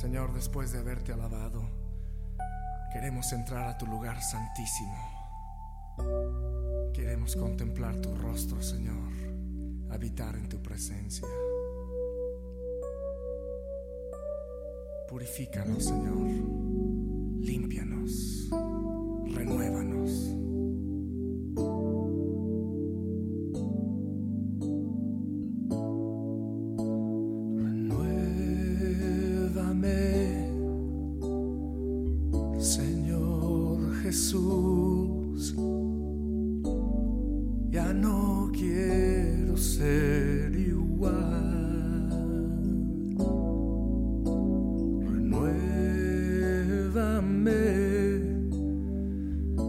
Señor, después de haberte alabado, queremos entrar a tu lugar santísimo. Queremos contemplar tu rostro, Señor, habitar en tu presencia. Purifícanos, Señor. Señor Jesús. Ya no quiero ser igual. Renuévame,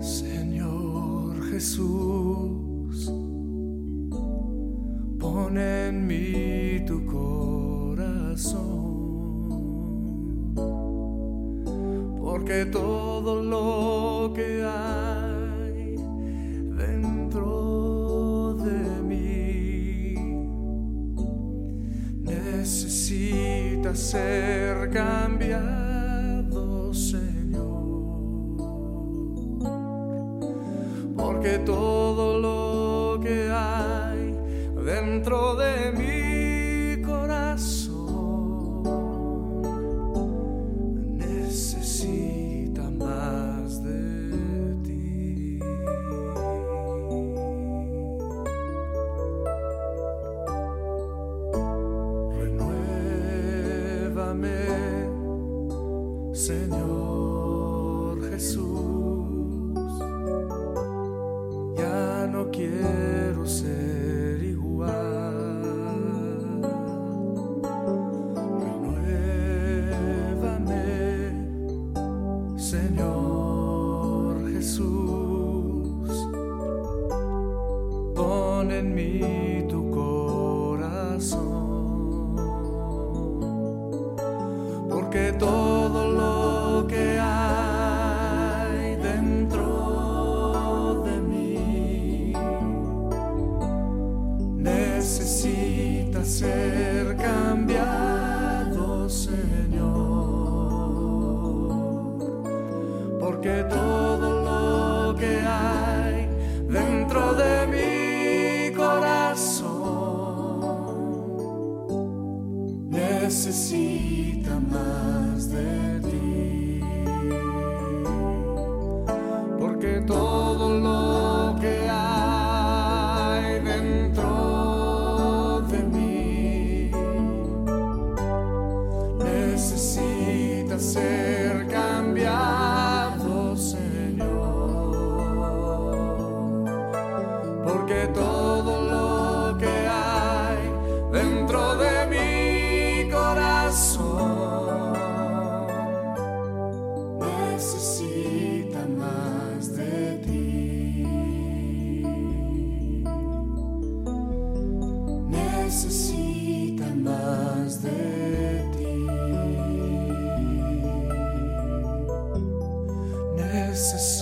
Señor Jesús. Pon en mí tu corazón. Porque todo lo que hay dentro de mí necesita ser cambiado, Señor. Porque todo lo que hay dentro de mi Señor Jesús. Ya no quiero ser igual. Renuévame, Señor Jesús. Pon en mí tu necesita más de ti. Porque todo lo que hay dentro de mí necesita ser cambiado, Señor. Porque todo Necesita más de ti. Necesita